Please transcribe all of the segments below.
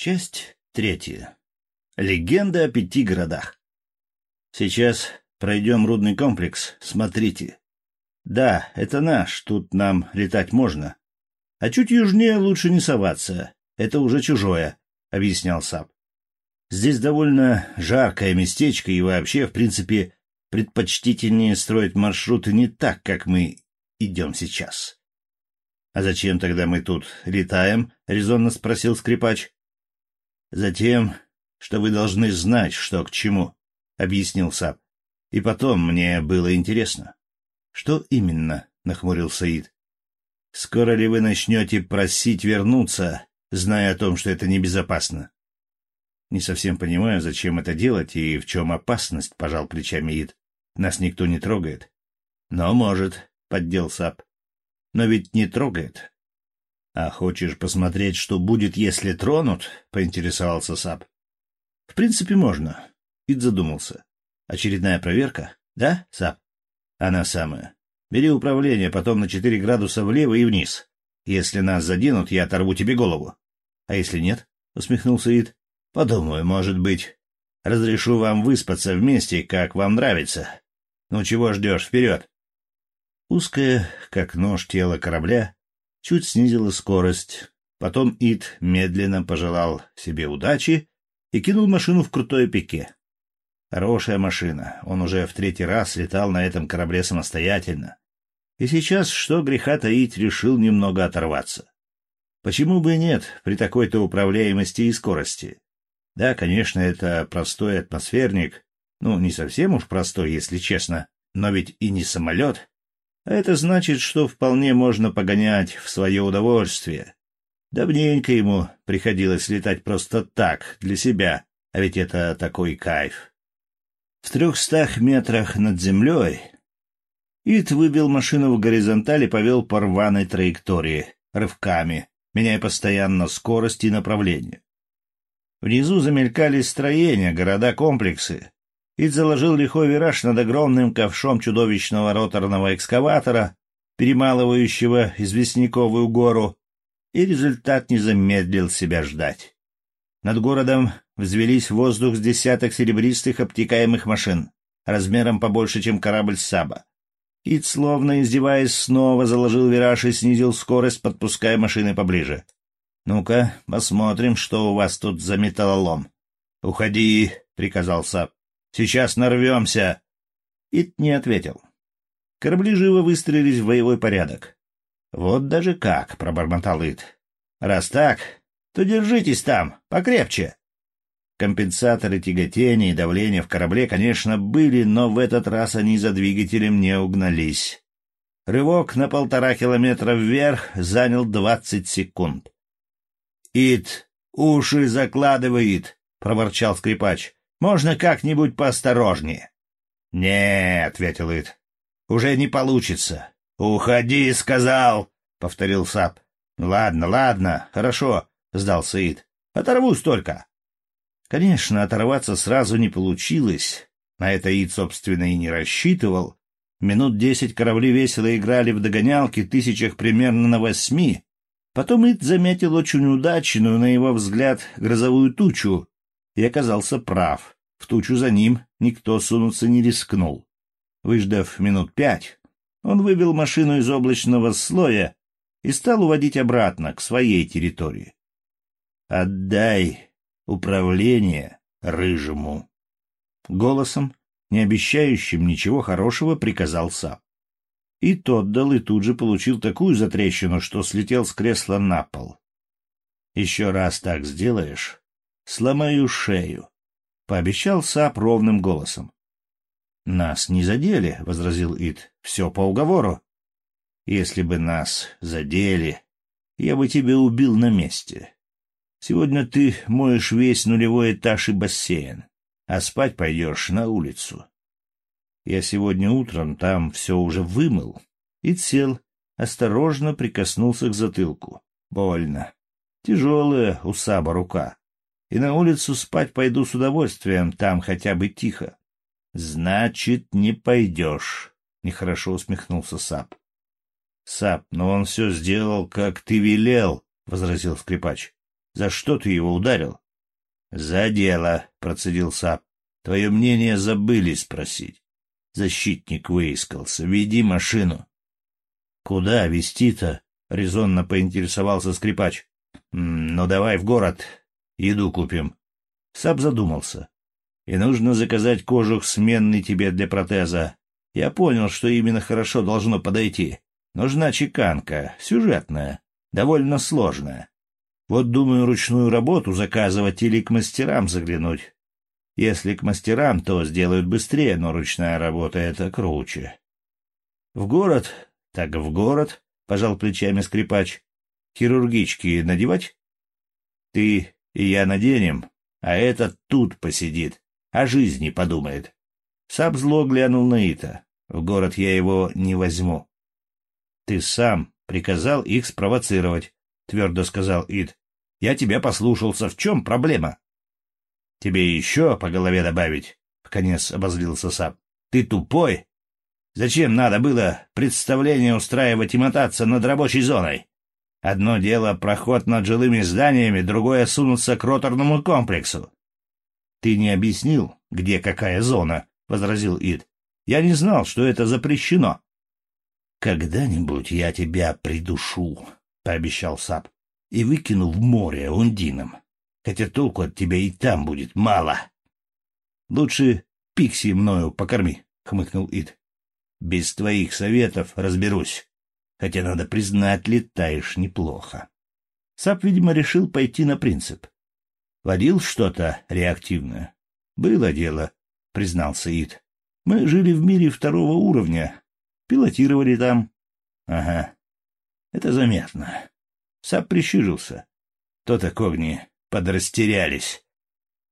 Часть третья. Легенда о пяти городах. Сейчас пройдем рудный комплекс, смотрите. Да, это наш, тут нам летать можно. А чуть южнее лучше не соваться, это уже чужое, — объяснял Сап. Здесь довольно жаркое местечко, и вообще, в принципе, предпочтительнее строить маршруты не так, как мы идем сейчас. — А зачем тогда мы тут летаем? — резонно спросил скрипач. Затем, что вы должны знать, что к чему, — объяснил Сап. И потом мне было интересно. — Что именно? — нахмурился Ид. — Скоро ли вы начнете просить вернуться, зная о том, что это небезопасно? — Не совсем понимаю, зачем это делать и в чем опасность, — пожал плечами Ид. — Нас никто не трогает. — Но может, — поддел Сап. — Но ведь не трогает. «А хочешь посмотреть, что будет, если тронут?» — поинтересовался Сап. «В принципе, можно». Ид задумался. «Очередная проверка? Да, Сап?» «Она самая. Бери управление, потом на четыре градуса влево и вниз. Если нас заденут, я оторву тебе голову». «А если нет?» — усмехнулся Ид. «Подумаю, может быть. Разрешу вам выспаться вместе, как вам нравится. Ну чего ждешь, вперед!» Узкое, как нож, тело корабля чуть снизила скорость. Потом Ит медленно пожелал себе удачи и кинул машину в крутое пике. Хорошая машина. Он уже в третий раз летал на этом корабле самостоятельно. И сейчас, что греха таить, решил немного оторваться. Почему бы и нет при такой-то управляемости и скорости? Да, конечно, это простой атмосферник. Ну, не совсем уж простой, если честно. Но ведь и не самолет. А это значит, что вполне можно погонять в свое удовольствие. Давненько ему приходилось летать просто так, для себя, а ведь это такой кайф. В трехстах метрах над землей Ит выбил машину в горизонталь и повел по рваной траектории, рывками, меняя постоянно скорость и направление. Внизу замелькали строения, города-комплексы, Ид заложил лихой вираж над огромным ковшом чудовищного роторного экскаватора, перемалывающего известняковую гору, и результат не замедлил себя ждать. Над городом взвелись в воздух с десяток серебристых обтекаемых машин, размером побольше, чем корабль Саба. Ид, словно издеваясь, снова заложил вираж и снизил скорость, подпуская машины поближе. «Ну-ка, посмотрим, что у вас тут за металлолом». «Уходи», — приказал Саб. Сейчас нарвемся!» Ит не ответил. Корабли живо выстроились в боевой порядок. «Вот даже как!» — пробормотал Ит. «Раз так, то держитесь там, покрепче!» Компенсаторы тяготения и давления в корабле, конечно, были, но в этот раз они за двигателем не угнались. Рывок на полтора километра вверх занял двадцать секунд. «Ит, уши закладывает!» — проворчал скрипач. Можно как-нибудь поосторожнее. — Не, — ответил Ит, — уже не получится. — Уходи, — сказал, — повторил Сап. — Ладно, ладно, хорошо, — сдался Ит. — Оторвусь только. Конечно, оторваться сразу не получилось. На это Ит, собственно, и не рассчитывал. Минут десять корабли весело играли в догонялки, тысячах примерно на восьми. Потом Ит заметил очень удачную, на его взгляд, грозовую тучу, и оказался прав. В тучу за ним никто сунуться не рискнул. Выждав минут пять, он вывел машину из облачного слоя и стал уводить обратно к своей территории. «Отдай управление рыжему!» Голосом, не обещающим ничего хорошего, приказал Сап. И тот дал и тут же получил такую затрещину, что слетел с кресла на пол. «Еще раз так сделаешь, сломаю шею, — пообещал Сап ровным голосом. — Нас не задели, — возразил Ит. — Все по уговору. — Если бы нас задели, я бы тебя убил на месте. Сегодня ты моешь весь нулевой этаж и бассейн, а спать пойдешь на улицу. Я сегодня утром там все уже вымыл. Ит сел, осторожно прикоснулся к затылку. Больно. Тяжелая у Саба рука и на улицу спать пойду с удовольствием, там хотя бы тихо. — Значит, не пойдешь, — нехорошо усмехнулся Сап. — Сап, но он все сделал, как ты велел, — возразил скрипач. — За что ты его ударил? — За дело, — процедил Сап. — Твое мнение забыли спросить. Защитник выискался. Веди машину. — Куда вести-то? — резонно поинтересовался скрипач. — Ну, давай в город. Еду купим. Сап задумался. И нужно заказать кожух сменный тебе для протеза. Я понял, что именно хорошо должно подойти. Нужна чеканка, сюжетная, довольно сложная. Вот думаю ручную работу заказывать или к мастерам заглянуть. Если к мастерам, то сделают быстрее, но ручная работа — это круче. — В город? Так в город, — пожал плечами скрипач. — Хирургички надевать? — Ты и я наденем, а этот тут посидит, о жизни подумает. Саб зло глянул на Ита. В город я его не возьму. — Ты сам приказал их спровоцировать, — твердо сказал Ит. — Я тебя послушался. В чем проблема? — Тебе еще по голове добавить? — В конец обозлился Саб. — Ты тупой? Зачем надо было представление устраивать и мотаться над рабочей зоной? Одно дело — проход над жилыми зданиями, другое — сунуться к роторному комплексу. — Ты не объяснил, где какая зона, — возразил Ид. — Я не знал, что это запрещено. «Когда-нибудь я тебя придушу», — пообещал Сап, — «и выкину в море ундином, хотя толку от тебя и там будет мало». «Лучше пикси мною покорми», — хмыкнул Ид. «Без твоих советов разберусь, хотя, надо признать, летаешь неплохо». Сап, видимо, решил пойти на принцип. «Водил что-то реактивное?» «Было дело», — признался Ид. «Мы жили в мире второго уровня, Пилотировали там. Ага. Это заметно. Сап прищурился. То-то когни подрастерялись.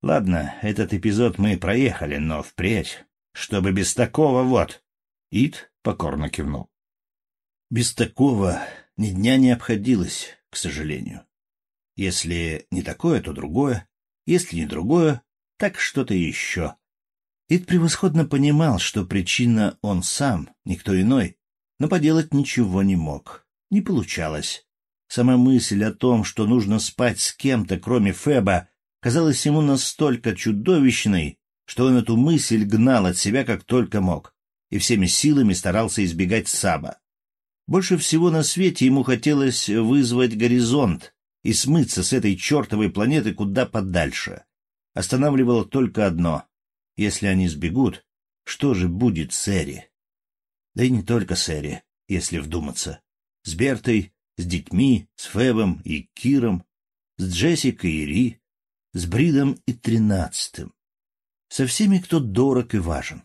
Ладно, этот эпизод мы проехали, но впредь, чтобы без такого вот. Ид покорно кивнул. Без такого ни дня не обходилось, к сожалению. Если не такое, то другое. Если не другое, так что-то еще. Ид превосходно понимал, что причина он сам, никто иной, но поделать ничего не мог. Не получалось. Сама мысль о том, что нужно спать с кем-то, кроме Феба, казалась ему настолько чудовищной, что он эту мысль гнал от себя как только мог и всеми силами старался избегать Саба. Больше всего на свете ему хотелось вызвать горизонт и смыться с этой чертовой планеты куда подальше. Останавливало только одно если они сбегут, что же будет с Эри? Да и не только с Эри, если вдуматься. С Бертой, с детьми, с Фебом и Киром, с Джессикой и Ри, с Бридом и Тринадцатым. Со всеми, кто дорог и важен.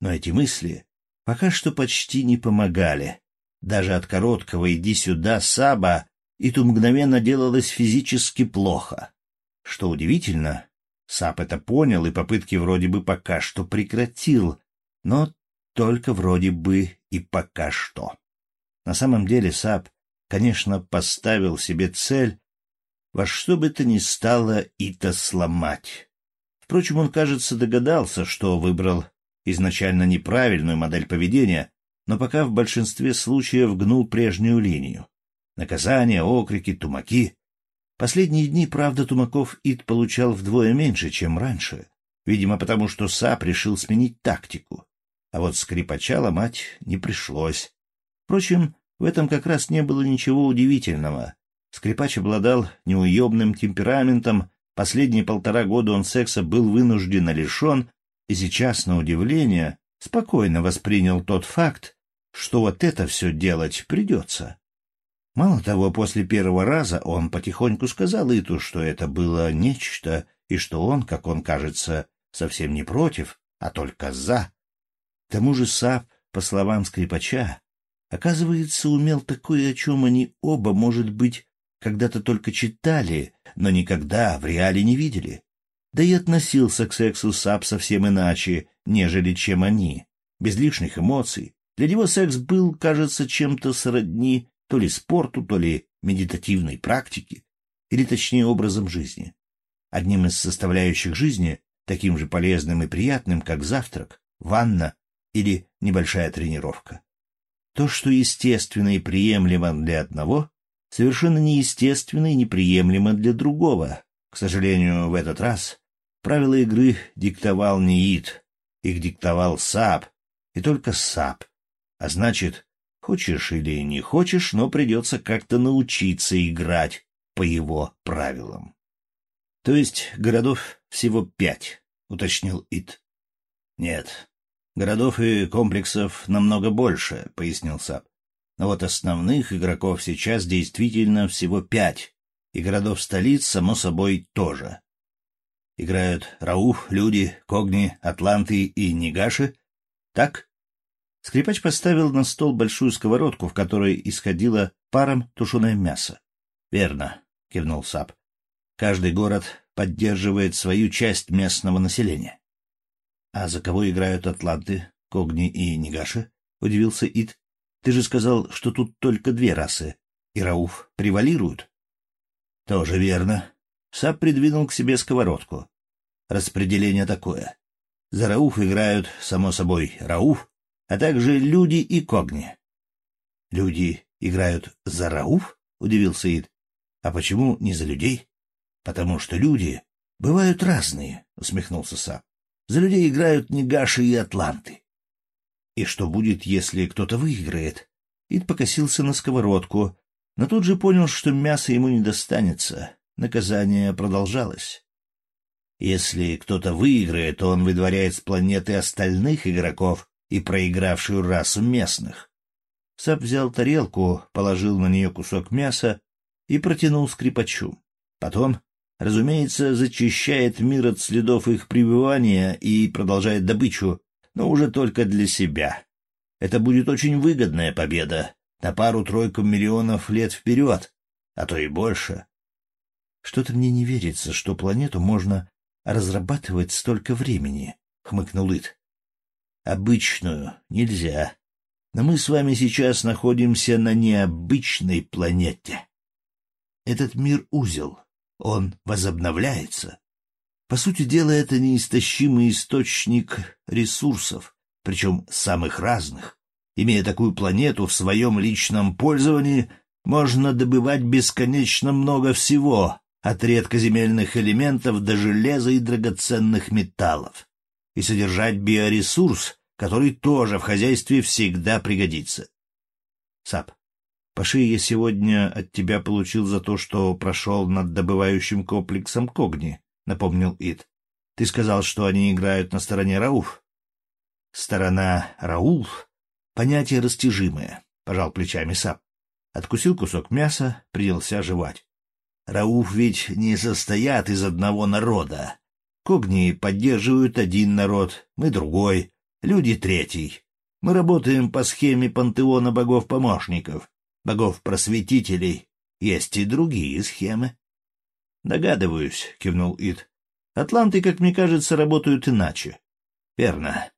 Но эти мысли пока что почти не помогали. Даже от короткого «иди сюда, Саба» и то мгновенно делалось физически плохо. Что удивительно, Сап это понял и попытки вроде бы пока что прекратил, но только вроде бы и пока что. На самом деле Сап, конечно, поставил себе цель во что бы то ни стало Ита сломать. Впрочем, он, кажется, догадался, что выбрал изначально неправильную модель поведения, но пока в большинстве случаев гнул прежнюю линию. Наказания, окрики, тумаки Последние дни, правда, Тумаков Ид получал вдвое меньше, чем раньше, видимо, потому что Сап решил сменить тактику. А вот скрипача ломать не пришлось. Впрочем, в этом как раз не было ничего удивительного. Скрипач обладал неуемным темпераментом, последние полтора года он секса был вынужденно лишен, и сейчас, на удивление, спокойно воспринял тот факт, что вот это все делать придется. Мало того, после первого раза он потихоньку сказал Иту, что это было нечто, и что он, как он кажется, совсем не против, а только за. К тому же Сап, по словам скрипача, оказывается, умел такое, о чем они оба, может быть, когда-то только читали, но никогда в реале не видели. Да и относился к сексу Сап совсем иначе, нежели чем они, без лишних эмоций. Для него секс был, кажется, чем-то сродни то ли спорту, то ли медитативной практике, или точнее образом жизни. Одним из составляющих жизни, таким же полезным и приятным, как завтрак, ванна или небольшая тренировка. То, что естественно и приемлемо для одного, совершенно неестественно и неприемлемо для другого. К сожалению, в этот раз правила игры диктовал не Ид, их диктовал Сап, и только Сап. А значит, хочешь или не хочешь, но придется как-то научиться играть по его правилам. То есть городов всего пять, уточнил Ид. Нет, городов и комплексов намного больше, пояснил Сап. Но вот основных игроков сейчас действительно всего пять, и городов-столиц, само собой, тоже. Играют Рауф, Люди, Когни, Атланты и Нигаши. Так? Скрипач поставил на стол большую сковородку, в которой исходило паром тушеное мясо. — Верно, — кивнул Сап. — Каждый город поддерживает свою часть местного населения. — А за кого играют Атланты, Когни и Нигаши? — удивился Ит. Ты же сказал, что тут только две расы, и Рауф превалируют. — Тоже верно. Сап придвинул к себе сковородку. Распределение такое. За Рауф играют, само собой, Рауф, а также люди и Когни. — Люди играют за Рауф? — удивился Ид. — А почему не за людей? — Потому что люди бывают разные, — усмехнулся Сап. — За людей играют Негаши и Атланты. И что будет, если кто-то выиграет? Ид покосился на сковородку, но тут же понял, что мясо ему не достанется. Наказание продолжалось. Если кто-то выиграет, то он выдворяет с планеты остальных игроков и проигравшую расу местных. Сап взял тарелку, положил на нее кусок мяса и протянул скрипачу. Потом, разумеется, зачищает мир от следов их пребывания и продолжает добычу, но уже только для себя. Это будет очень выгодная победа, на пару-тройку миллионов лет вперед, а то и больше. Что-то мне не верится, что планету можно разрабатывать столько времени, — хмыкнул Ит. Обычную нельзя. Но мы с вами сейчас находимся на необычной планете. Этот мир — узел, он возобновляется. По сути дела, это неистощимый источник ресурсов, причем самых разных. Имея такую планету в своем личном пользовании, можно добывать бесконечно много всего, от редкоземельных элементов до железа и драгоценных металлов, и содержать биоресурс, который тоже в хозяйстве всегда пригодится. Сап, шее я сегодня от тебя получил за то, что прошел над добывающим комплексом Когни. — напомнил Ид. — Ты сказал, что они играют на стороне Рауф? — Сторона Рауф — понятие растяжимое, — пожал плечами Сап. Откусил кусок мяса, принялся жевать. Рауф ведь не состоят из одного народа. Когни поддерживают один народ, мы другой, люди третий. Мы работаем по схеме пантеона богов-помощников, богов-просветителей. Есть и другие схемы. Догадываюсь, кивнул Ид. Атланты, как мне кажется, работают иначе. Верно.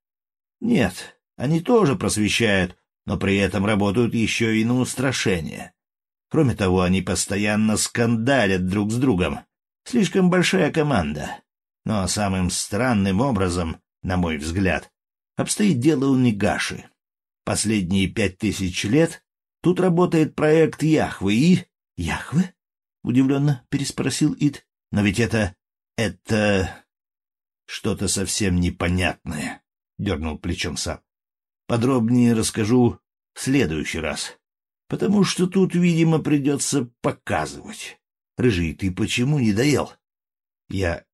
Нет, они тоже просвещают, но при этом работают еще и на устрашение. Кроме того, они постоянно скандалят друг с другом. Слишком большая команда. Но самым странным образом, на мой взгляд, обстоит дело у Нигаши. Последние пять тысяч лет тут работает проект Яхвы и... Яхвы? — удивленно переспросил Ид. — Но ведь это... это... что-то совсем непонятное, — дернул плечом Сап. — Подробнее расскажу в следующий раз, потому что тут, видимо, придется показывать. Рыжий, ты почему не доел? — Я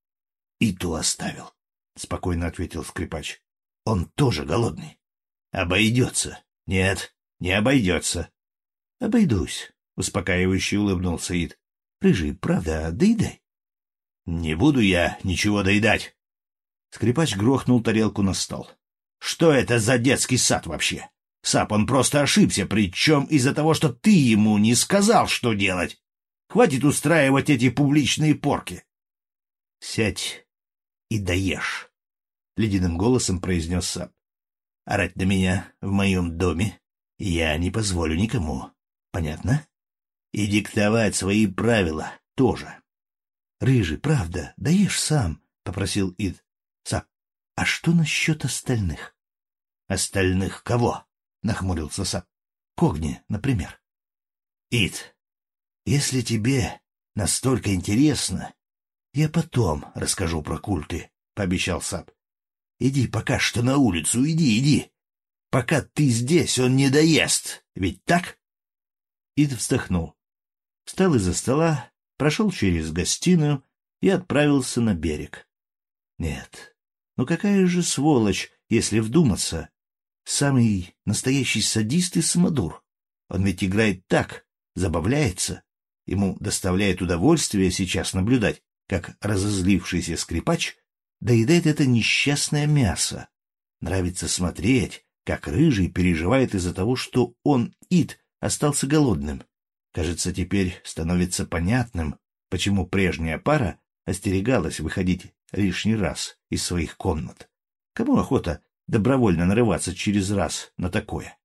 Иту оставил, — спокойно ответил скрипач. — Он тоже голодный. — Обойдется. — Нет, не обойдется. — Обойдусь, — успокаивающе улыбнулся Ид. Рыжий, правда, доедай. — Не буду я ничего доедать. Скрипач грохнул тарелку на стол. — Что это за детский сад вообще? Сап, он просто ошибся, причем из-за того, что ты ему не сказал, что делать. Хватит устраивать эти публичные порки. — Сядь и доешь, — ледяным голосом произнес Сап. — Орать на меня в моем доме я не позволю никому. Понятно? И диктовать свои правила тоже. — Рыжий, правда, даешь сам, — попросил Ид. — Сап, а что насчет остальных? — Остальных кого? — нахмурился Сап. — Когни, например. — Ид, Если тебе настолько интересно, я потом расскажу про культы, — пообещал Сап. Иди пока что на улицу, иди, иди. Пока ты здесь, он не доест. Ведь так? Ид вздохнул. Встал из-за стола, прошел через гостиную и отправился на берег. Нет, ну какая же сволочь, если вдуматься. Самый настоящий садист и самодур. Он ведь играет так, забавляется. Ему доставляет удовольствие сейчас наблюдать, как разозлившийся скрипач доедает это несчастное мясо. Нравится смотреть, как рыжий переживает из-за того, что он, Ид, остался голодным. Кажется, теперь становится понятным, почему прежняя пара остерегалась выходить лишний раз из своих комнат. Кому охота добровольно нарываться через раз на такое?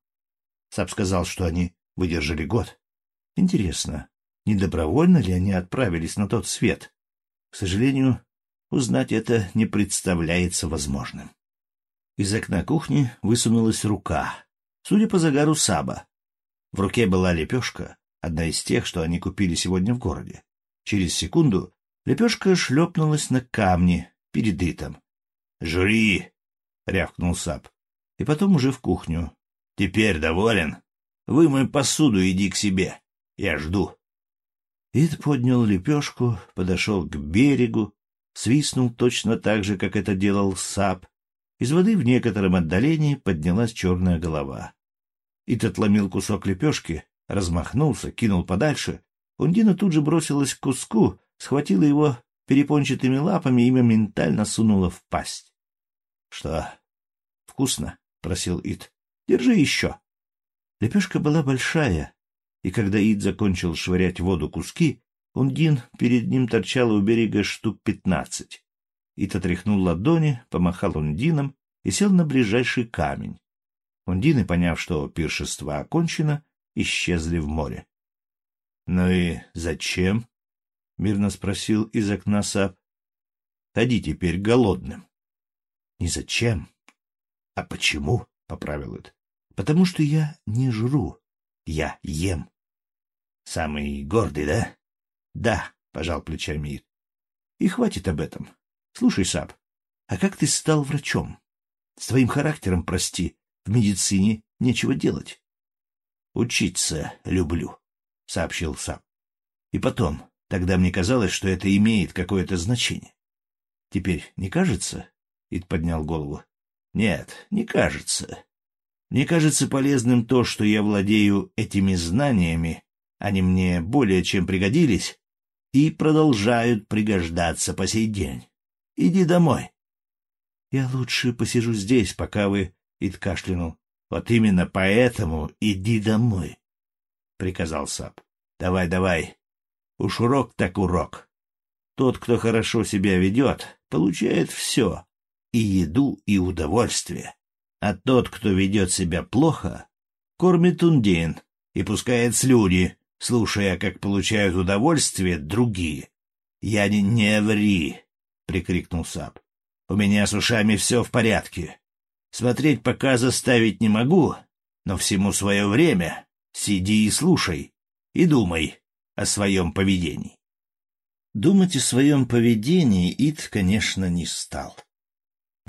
Саб сказал, что они выдержали год. Интересно, не добровольно ли они отправились на тот свет? К сожалению, узнать это не представляется возможным. Из окна кухни высунулась рука, судя по загару Саба. В руке была лепешка, одна из тех, что они купили сегодня в городе. Через секунду лепешка шлепнулась на камни перед Итом. — Жри! — рявкнул Саб. И потом уже в кухню. — Теперь доволен? Вымой посуду, иди к себе. Я жду. Ид поднял лепешку, подошел к берегу, свистнул точно так же, как это делал Сап. Из воды в некотором отдалении поднялась черная голова. Ид отломил кусок лепешки, размахнулся, кинул подальше. Ундина тут же бросилась к куску, схватила его перепончатыми лапами и моментально сунула в пасть. — Что? Вкусно? — просил Ид. — Держи еще. Лепешка была большая, и когда Ид закончил швырять воду куски, Ундин перед ним торчало у берега штук пятнадцать. Ид отряхнул ладони, помахал Ундином и сел на ближайший камень. Ундины, поняв, что пиршество окончено, исчезли в море. — Ну и зачем? — мирно спросил из окна Сап. — Ходи теперь голодным. — Не зачем, а почему? — поправил Ид. — Потому что я не жру. Я ем. Самый гордый, да? Да, пожал плечами Ид. И хватит об этом. Слушай, Саб, а как ты стал врачом? С твоим характером, прости, в медицине нечего делать. Учиться люблю, сообщил Саб. И потом, тогда мне казалось, что это имеет какое-то значение. Теперь не кажется? Ид поднял голову. Нет, не кажется. Мне кажется полезным то, что я владею этими знаниями, они мне более чем пригодились и продолжают пригождаться по сей день. Иди домой. Я лучше посижу здесь, пока вы... Ид кашлянул. Вот именно поэтому иди домой, — приказал Сап. Давай, давай. Уж урок так урок. Тот, кто хорошо себя ведет, получает все — и еду, и удовольствие а тот, кто ведет себя плохо, кормит ундин и пускает слюни, слушая, как получают удовольствие другие. — Я не, не ври! — прикрикнул Сап. — У меня с ушами все в порядке. Смотреть пока заставить не могу, но всему свое время. Сиди и слушай, и думай о своем поведении. Думать о своем поведении Ид, конечно, не стал.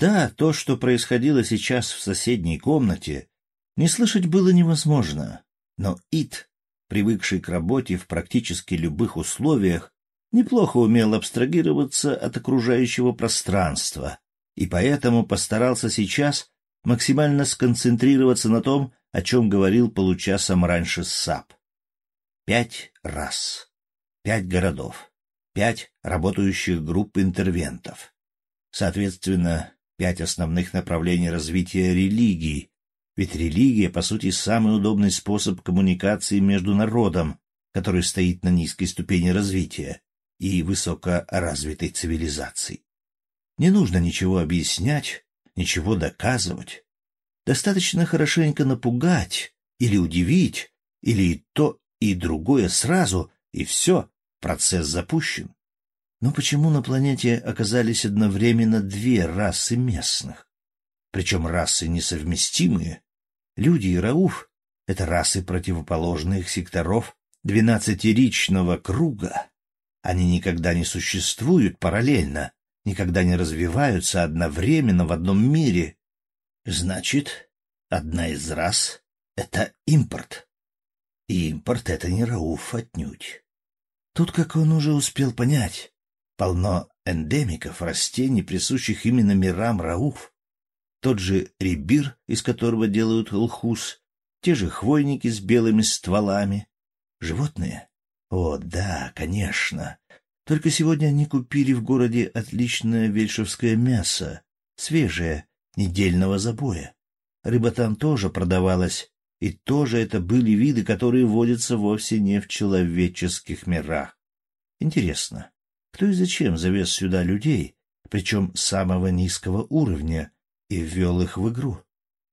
Да, то, что происходило сейчас в соседней комнате, не слышать было невозможно, но Ит, привыкший к работе в практически любых условиях, неплохо умел абстрагироваться от окружающего пространства, и поэтому постарался сейчас максимально сконцентрироваться на том, о чем говорил получасом раньше САП. Пять раз. Пять городов. Пять работающих групп интервентов. Соответственно, пять основных направлений развития религии, ведь религия, по сути, самый удобный способ коммуникации между народом, который стоит на низкой ступени развития и высокоразвитой цивилизации. Не нужно ничего объяснять, ничего доказывать. Достаточно хорошенько напугать или удивить, или то, и другое сразу, и все, процесс запущен. Но почему на планете оказались одновременно две расы местных? Причем расы несовместимые. Люди и Рауф — это расы противоположных секторов двенадцатиричного круга, они никогда не существуют параллельно, никогда не развиваются одновременно в одном мире. Значит, одна из рас — это импорт. И импорт — это не Рауф отнюдь. Тут, как он уже успел понять, полно эндемиков, растений, присущих именно мирам Рауф. Тот же рибир, из которого делают лхус, те же хвойники с белыми стволами. Животные? О, да, конечно. Только сегодня они купили в городе отличное вельшевское мясо, свежее, недельного забоя. Рыба там тоже продавалась, и тоже это были виды, которые водятся вовсе не в человеческих мирах. Интересно, кто и зачем завез сюда людей, причем самого низкого уровня, и ввел их в игру?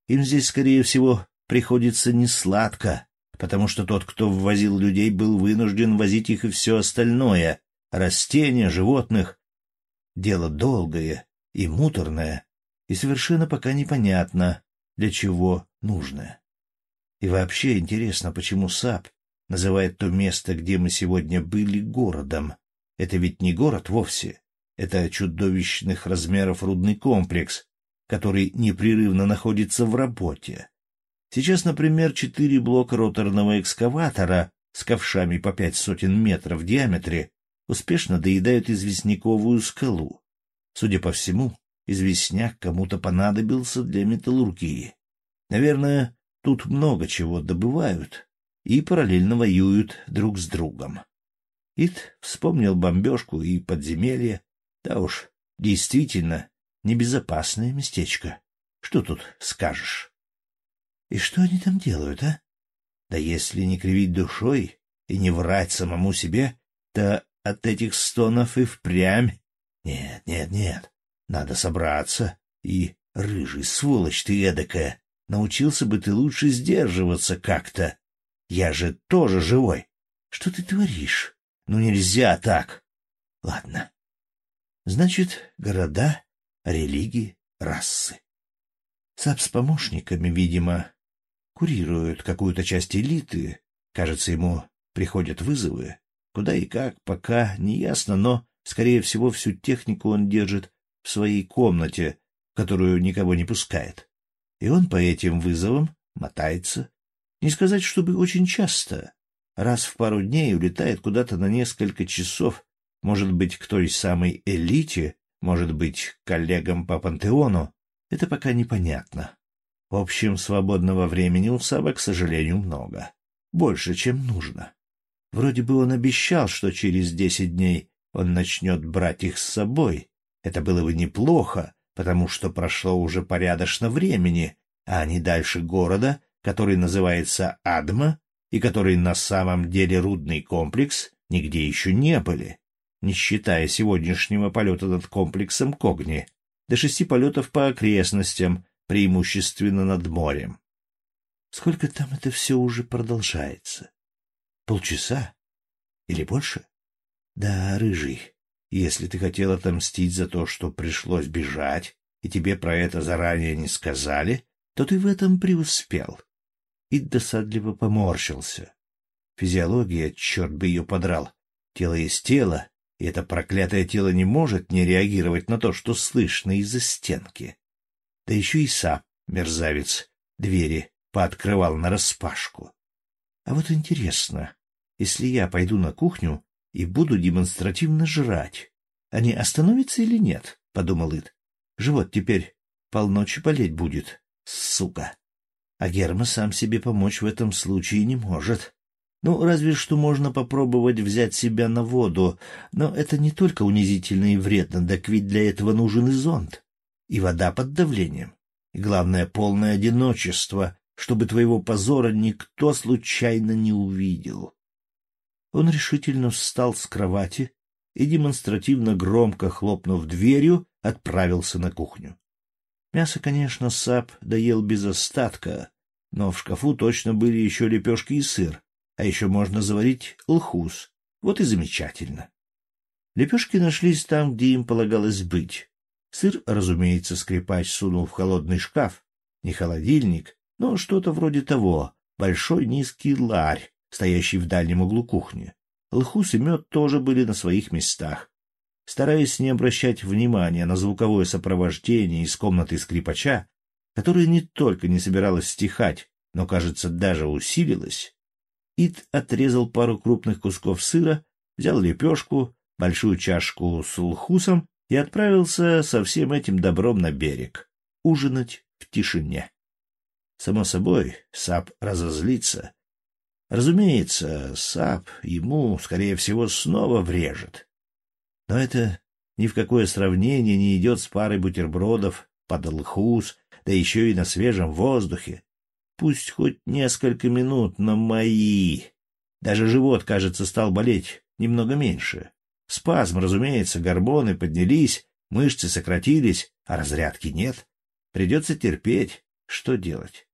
Им здесь, скорее всего, приходится несладко, потому что тот, кто ввозил людей, был вынужден возить их и все остальное — растения, животных. Дело долгое и муторное, и совершенно пока непонятно, для чего нужное. И вообще интересно, почему САП называет то место, где мы сегодня были, городом. Это ведь не город вовсе. Это чудовищных размеров рудный комплекс, который непрерывно находится в работе. Сейчас, например, четыре блока роторного экскаватора с ковшами по пять сотен метров в диаметре успешно доедают известняковую скалу. Судя по всему, известняк кому-то понадобился для металлургии. Наверное, тут много чего добывают и параллельно воюют друг с другом. Ит вспомнил бомбежку и подземелье. Да уж, действительно, небезопасное местечко. Что тут скажешь? И что они там делают, а? Да если не кривить душой и не врать самому себе, то от этих стонов и впрямь. Нет, нет, нет, надо собраться. И, рыжий сволочь ты эдакая, научился бы ты лучше сдерживаться как-то. Я же тоже живой. Что ты творишь? Ну нельзя так. Ладно. Значит, города, религии, расы. Сап с помощниками, видимо, курируют какую-то часть элиты. Кажется, ему приходят вызовы. Куда и как, пока не ясно, но, скорее всего, всю технику он держит в своей комнате, в которую никого не пускает. И он по этим вызовам мотается. Не сказать, чтобы очень часто. Раз в пару дней улетает куда-то на несколько часов, может быть, к той самой элите, может быть, к коллегам по пантеону. Это пока непонятно. В общем, свободного времени у Саба, к сожалению, много. Больше, чем нужно. Вроде бы он обещал, что через десять дней он начнет брать их с собой. Это было бы неплохо, потому что прошло уже порядочно времени, а они дальше города, который называется Адма, и который на самом деле рудный комплекс, нигде еще не были, не считая сегодняшнего полета над комплексом Когни, до шести полетов по окрестностям, преимущественно над морем. Сколько там это все уже продолжается? Полчаса? Или больше? Да, рыжий, если ты хотел отомстить за то, что пришлось бежать, и тебе про это заранее не сказали, то ты в этом преуспел. И досадливо поморщился. Физиология, черт бы ее подрал. Тело есть тело, и это проклятое тело не может не реагировать на то, что слышно из-за стенки. Да еще и сам, мерзавец, двери пооткрывал нараспашку. А вот интересно, если я пойду на кухню и буду демонстративно жрать, они остановятся или нет? — подумал Ид. Живот теперь полночи болеть будет, сука. А Герма сам себе помочь в этом случае не может. Ну, разве что можно попробовать взять себя на воду, но это не только унизительно и вредно, так ведь для этого нужен и зонт и вода под давлением. И главное, полное одиночество, чтобы твоего позора никто случайно не увидел. Он решительно встал с кровати и, демонстративно громко хлопнув дверью, отправился на кухню. Мясо, конечно, Сап доел без остатка, но в шкафу точно были еще лепешки и сыр, а еще можно заварить лхус. Вот и замечательно. Лепешки нашлись там, где им полагалось быть. Сыр, разумеется, скрипач сунул в холодный шкаф. Не холодильник, но что-то вроде того. Большой низкий ларь, стоящий в дальнем углу кухни. Лхус и мед тоже были на своих местах. Стараясь не обращать внимания на звуковое сопровождение из комнаты скрипача, которое не только не собиралось стихать, но, кажется, даже усилилось, Ит отрезал пару крупных кусков сыра, взял лепешку, большую чашку с лхусом и отправился со всем этим добром на берег, ужинать в тишине. Само собой, Сап разозлится. Разумеется, Сап ему, скорее всего, снова врежет. Но это ни в какое сравнение не идет с парой бутербродов под лхус, да еще и на свежем воздухе, Пусть хоть несколько минут, но мои. Даже живот, кажется, стал болеть немного меньше. Спазм, разумеется, гормоны поднялись, мышцы сократились, а разрядки нет. Придется терпеть. Что делать?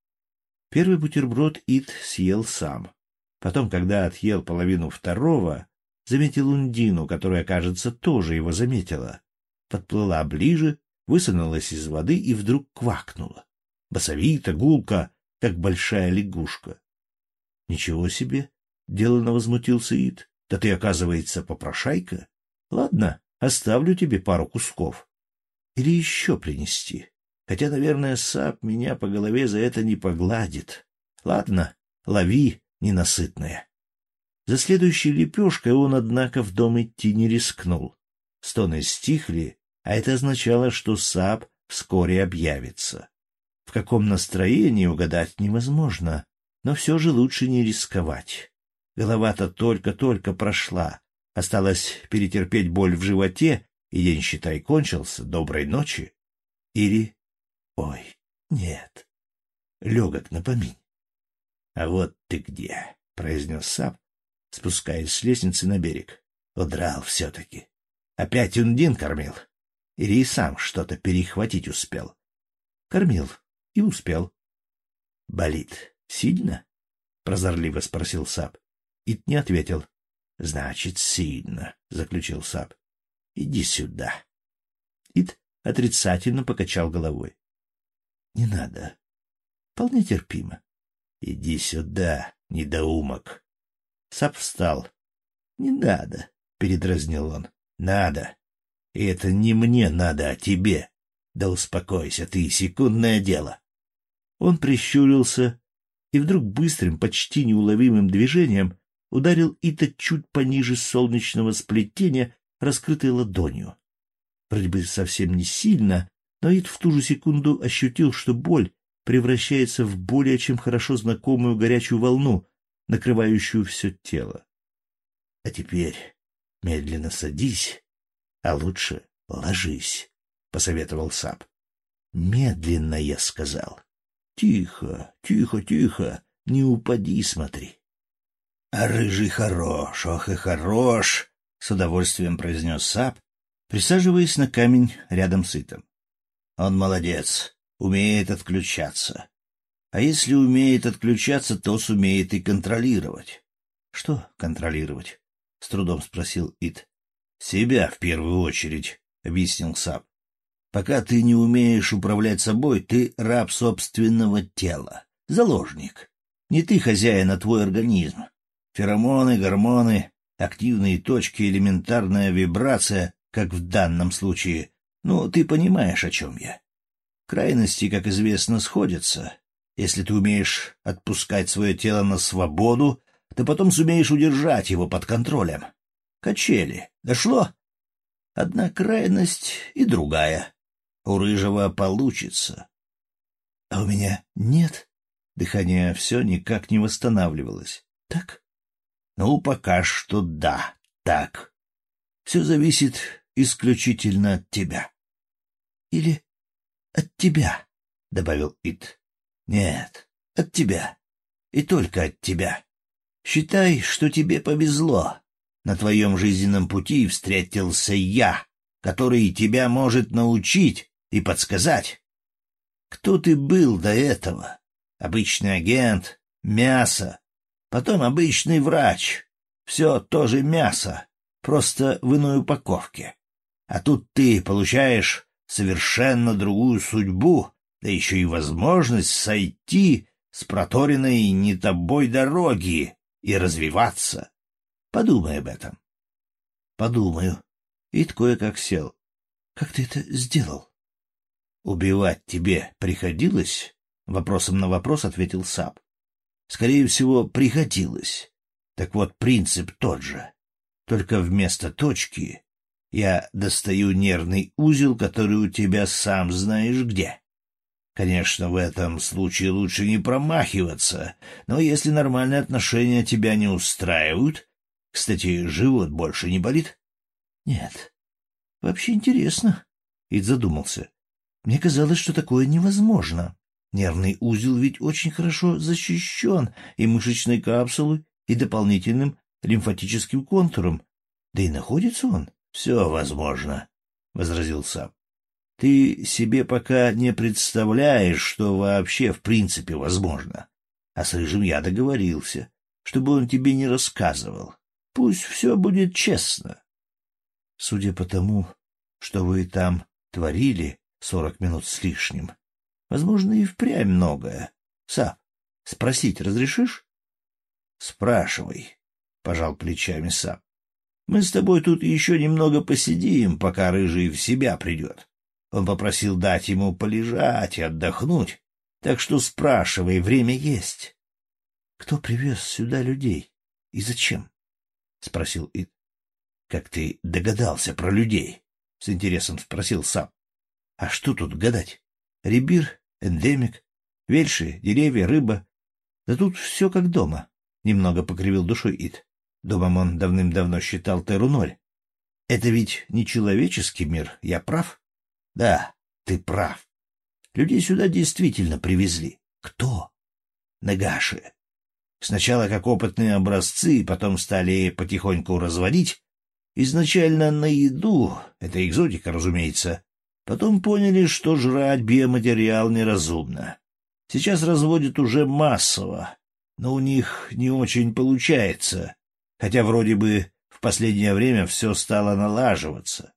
Первый бутерброд Ит съел сам. Потом, когда отъел половину второго, заметил Ундину, которая, кажется, тоже его заметила. Подплыла ближе, высунулась из воды и вдруг квакнула. Басовито, гулко, как большая лягушка. — Ничего себе! — деланно возмутился Ид. — Да ты, оказывается, попрошайка. Ладно, оставлю тебе пару кусков. Или еще принести. Хотя, наверное, Сап меня по голове за это не погладит. Ладно, лови, ненасытная. За следующей лепешкой он, однако, в дом идти не рискнул. Стоны стихли, а это означало, что Сап вскоре объявится. В каком настроении угадать невозможно, но все же лучше не рисковать. Голова-то только-только прошла. Осталось перетерпеть боль в животе, и день, считай, кончился. Доброй ночи. Или... Ой, нет. Легок на поминь. — А вот ты где, — произнес Сап, спускаясь с лестницы на берег. Удрал все-таки. Опять Ундин кормил? Или и сам что-то перехватить успел? — Кормил, и успел. — Болит сильно? — прозорливо спросил Сап. Ит не ответил. — Значит, сильно, — заключил Сап. — Иди сюда. Ит отрицательно покачал головой. — Не надо. Вполне терпимо. — Иди сюда, недоумок. Сап встал. — Не надо, — передразнил он. — Надо. И это не мне надо, а тебе. Да успокойся ты, секундное дело. Он прищурился и вдруг быстрым, почти неуловимым движением ударил Ита чуть пониже солнечного сплетения, раскрытой ладонью. Вроде бы совсем не сильно, но Ит в ту же секунду ощутил, что боль превращается в более чем хорошо знакомую горячую волну, накрывающую все тело. — А теперь медленно садись, а лучше ложись, — посоветовал Сап. — Медленно, я сказал. Тихо, тихо, тихо, не упади, смотри. — А рыжий хорош, ох и хорош, — с удовольствием произнес Сап, присаживаясь на камень рядом с Итом. — Он молодец, умеет отключаться. А если умеет отключаться, то сумеет и контролировать. — Что контролировать? — с трудом спросил Ит. — Себя в первую очередь, — объяснил Сап. Пока ты не умеешь управлять собой, ты раб собственного тела, заложник. Не ты хозяин, а твой организм. Феромоны, гормоны, активные точки, элементарная вибрация, как в данном случае. Ну, ты понимаешь, о чем я. Крайности, как известно, сходятся. Если ты умеешь отпускать свое тело на свободу, ты потом сумеешь удержать его под контролем. Качели. Дошло? Одна крайность и другая. У Рыжего получится. А у меня нет. Дыхание все никак не восстанавливалось. Так? Ну, пока что да, так. Все зависит исключительно от тебя. Или от тебя, — добавил Ит. Нет, от тебя. И только от тебя. Считай, что тебе повезло. На твоем жизненном пути встретился я, который тебя может научить и подсказать. Кто ты был до этого? Обычный агент, мясо, потом обычный врач. Все тоже мясо, просто в иной упаковке. А тут ты получаешь совершенно другую судьбу, да еще и возможность сойти с проторенной не тобой дороги, и развиваться. Подумай об этом. — Подумаю. Ид кое-как сел. — Как ты это сделал? — Убивать тебе приходилось? — вопросом на вопрос ответил Сап. — Скорее всего, приходилось. Так вот, принцип тот же. Только вместо точки я достаю нервный узел, который у тебя сам знаешь где. Конечно, в этом случае лучше не промахиваться, но если нормальные отношения тебя не устраивают... Кстати, живот больше не болит? Нет. Вообще интересно. Ид задумался. Мне казалось, что такое невозможно. Нервный узел ведь очень хорошо защищен и мышечной капсулой, и дополнительным лимфатическим контуром. Да и находится он. Все возможно, — возразил Сап. Ты себе пока не представляешь, что вообще в принципе возможно. А с Рыжим я договорился, чтобы он тебе не рассказывал. Пусть все будет честно. Судя по тому, что вы там творили сорок минут с лишним, возможно, и впрямь многое. Сап, спросить разрешишь? — Спрашивай, — пожал плечами Сап. — Мы с тобой тут еще немного посидим, пока Рыжий в себя придет. Он попросил дать ему полежать и отдохнуть, так что спрашивай, время есть. — Кто привез сюда людей и зачем? — спросил Ид. — Как ты догадался про людей? — с интересом спросил сам. — А что тут гадать? Ребир, эндемик, вельши, деревья, рыба. Да тут все как дома, — немного покривил душой Ид. Домом он давным-давно считал Теру-ноль. Это ведь не человеческий мир, я прав? — да, ты прав. Людей сюда действительно привезли. Кто? Нагаши. Сначала как опытные образцы, потом стали потихоньку разводить. Изначально на еду, это экзотика, разумеется. Потом поняли, что жрать биоматериал неразумно. Сейчас разводят уже массово, но у них не очень получается, хотя вроде бы в последнее время все стало налаживаться.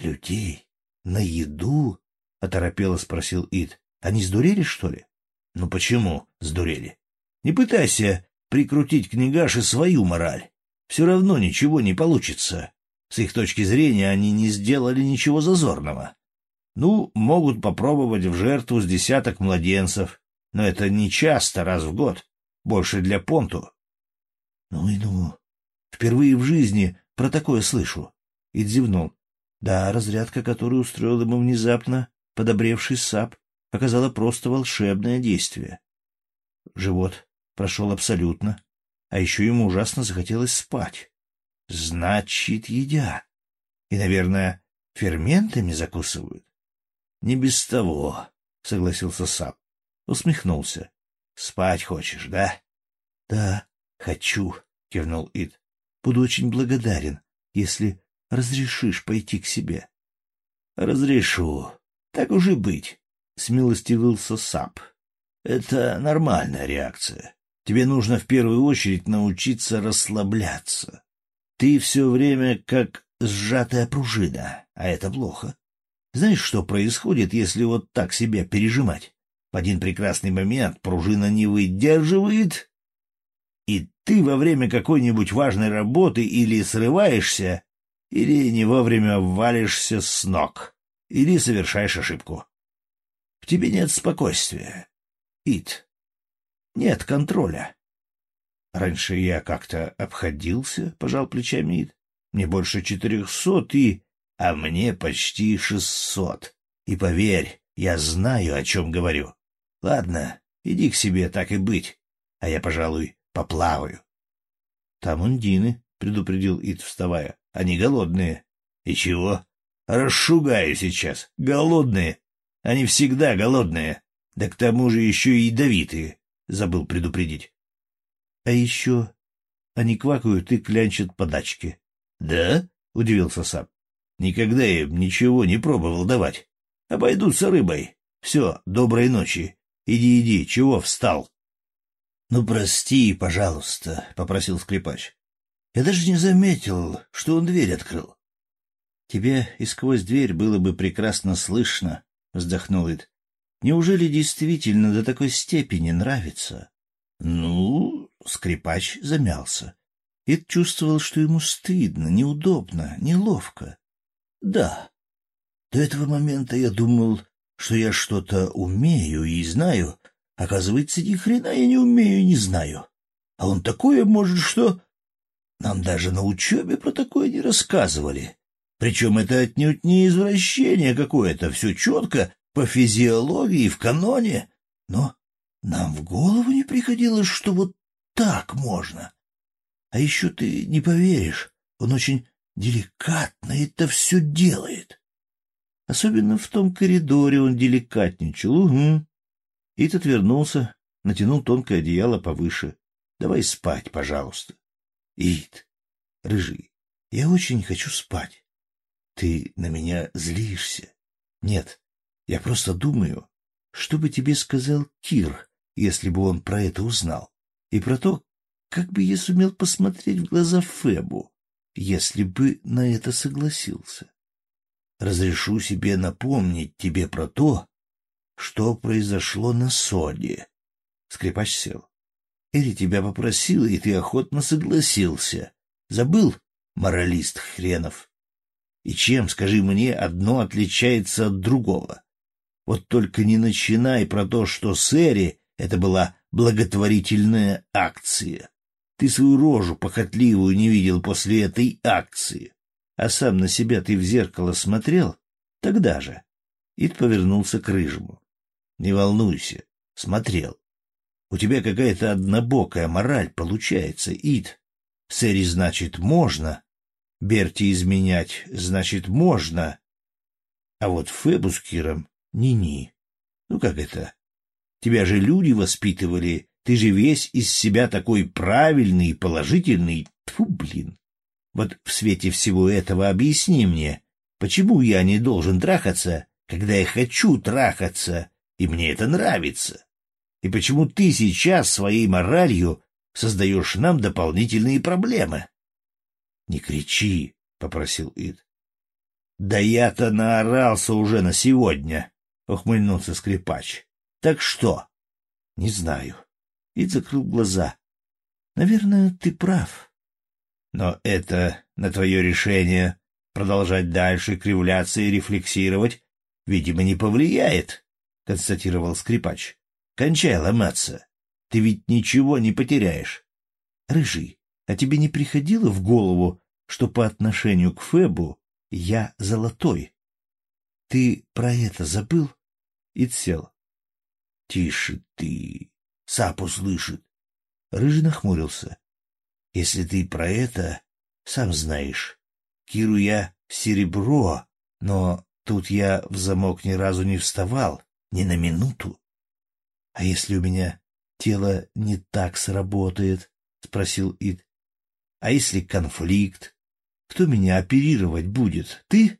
Людей на еду? — оторопело спросил Ид. — Они сдурели, что ли? — Ну почему сдурели? Не пытайся прикрутить к Негаше свою мораль. Все равно ничего не получится. С их точки зрения они не сделали ничего зазорного. Ну, могут попробовать в жертву с десяток младенцев, но это не часто, раз в год, больше для понту. Ну и ну, впервые в жизни про такое слышу. Ид зевнул. Да, разрядка, которую устроил ему внезапно подобревший сап, оказала просто волшебное действие. Живот прошел абсолютно, а еще ему ужасно захотелось спать. Значит, едят. И, наверное, ферментами закусывают. Не без того, — согласился Сап. Усмехнулся. — Спать хочешь, да? — Да, хочу, — кивнул Ид. — Буду очень благодарен, если разрешишь пойти к себе? — Разрешу. Так уж и быть, — смилостивился Сап. — Это нормальная реакция. Тебе нужно в первую очередь научиться расслабляться. Ты все время как сжатая пружина, а это плохо. Знаешь, что происходит, если вот так себя пережимать? В один прекрасный момент пружина не выдерживает, и ты во время какой-нибудь важной работы или срываешься, или не вовремя валишься с ног, или совершаешь ошибку. В тебе нет спокойствия. Ит. Нет контроля. Раньше я как-то обходился, пожал плечами Ит. Мне больше четырехсот и... А мне почти шестьсот. И поверь, я знаю, о чем говорю. Ладно, иди к себе, так и быть. А я, пожалуй, поплаваю. — Там ундины, — предупредил Ит, вставая. Они голодные. И чего? Расшугаю сейчас. Голодные. Они всегда голодные. Да к тому же еще и ядовитые. Забыл предупредить. А еще они квакают и клянчат подачки. — Да? — удивился Сап. — Никогда им ничего не пробовал давать. Обойдутся рыбой. Все, доброй ночи. Иди, иди, чего встал? — Ну, прости, пожалуйста, — попросил скрипач. Я даже не заметил, что он дверь открыл. — Тебе и сквозь дверь было бы прекрасно слышно, — вздохнул Ид. — Неужели действительно до такой степени нравится? — Ну, скрипач замялся. Ид чувствовал, что ему стыдно, неудобно, неловко. Да, до этого момента я думал, что я что-то умею и знаю. Оказывается, ни хрена я не умею и не знаю. А он такое может, что... Нам даже на учебе про такое не рассказывали. Причем это отнюдь не извращение какое-то, все четко, по физиологии, в каноне. Но нам в голову не приходилось, что вот так можно. А еще ты не поверишь, он очень деликатно это все делает. Особенно в том коридоре он деликатничал. Угу. Ит отвернулся, натянул тонкое одеяло повыше. Давай спать, пожалуйста. Ит, рыжий, я очень хочу спать. Ты на меня злишься. Нет, я просто думаю, что бы тебе сказал Кир, если бы он про это узнал, и про то, как бы я сумел посмотреть в глаза Фебу, если бы на это согласился. Разрешу себе напомнить тебе про то, что произошло на Соде. Скрипач сел. Эри тебя попросила, и ты охотно согласился. Забыл, моралист хренов? И чем, скажи мне, одно отличается от другого? Вот только не начинай про то, что с Эри это была благотворительная акция. Ты свою рожу похотливую не видел после этой акции. А сам на себя ты в зеркало смотрел? Тогда же. Ид повернулся к Рыжему. Не волнуйся. Смотрел. У тебя какая-то однобокая мораль получается, Ид. Сэри, значит, можно. Берти изменять, значит, можно. А вот Фебу с Киром ни-ни. Ну как это? Тебя же люди воспитывали ты же весь из себя такой правильный положительный. Тьфу, блин. Вот в свете всего этого объясни мне, почему я не должен трахаться, когда я хочу трахаться, и мне это нравится? И почему ты сейчас своей моралью создаешь нам дополнительные проблемы? — Не кричи, — попросил Ид. — Да я-то наорался уже на сегодня, — ухмыльнулся скрипач. — Так что? — Не знаю и закрыл глаза. Наверное, ты прав. Но это на твое решение продолжать дальше кривляться и рефлексировать, видимо, не повлияет, — констатировал скрипач. Кончай ломаться. Ты ведь ничего не потеряешь. Рыжий, а тебе не приходило в голову, что по отношению к Фебу я золотой? Ты про это забыл? И сел. Тише ты, Сап услышит. Рыжий нахмурился. — Если ты про это, сам знаешь. Киру я серебро, но тут я в замок ни разу не вставал, ни на минуту. — А если у меня тело не так сработает? — спросил Ид. — А если конфликт? Кто меня оперировать будет? Ты?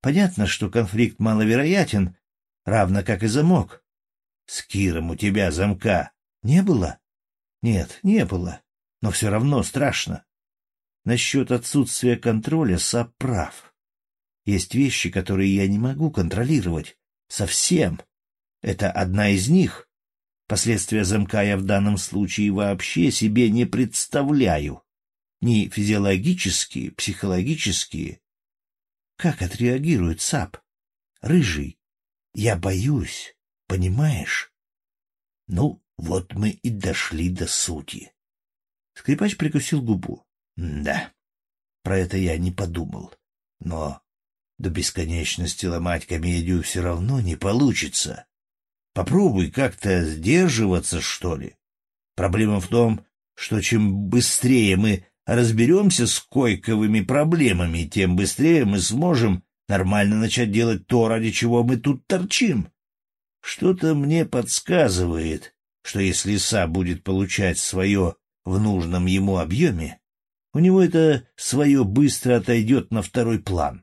Понятно, что конфликт маловероятен, равно как и замок. С Киром у тебя замка не было? Нет, не было. Но все равно страшно. Насчет отсутствия контроля Сап. Есть вещи, которые я не могу контролировать. Совсем. Это одна из них. Последствия замка я в данном случае вообще себе не представляю. Ни физиологические, психологические. Как отреагирует САП? Рыжий. Я боюсь. Понимаешь? Ну, вот мы и дошли до сути. Скрипач прикусил губу. Да, про это я не подумал. Но до бесконечности ломать комедию все равно не получится. Попробуй как-то сдерживаться, что ли. Проблема в том, что чем быстрее мы разберемся с койковыми проблемами, тем быстрее мы сможем нормально начать делать то, ради чего мы тут торчим. Что-то мне подсказывает, что если лиса будет получать свое в нужном ему объеме, у него это свое быстро отойдет на второй план.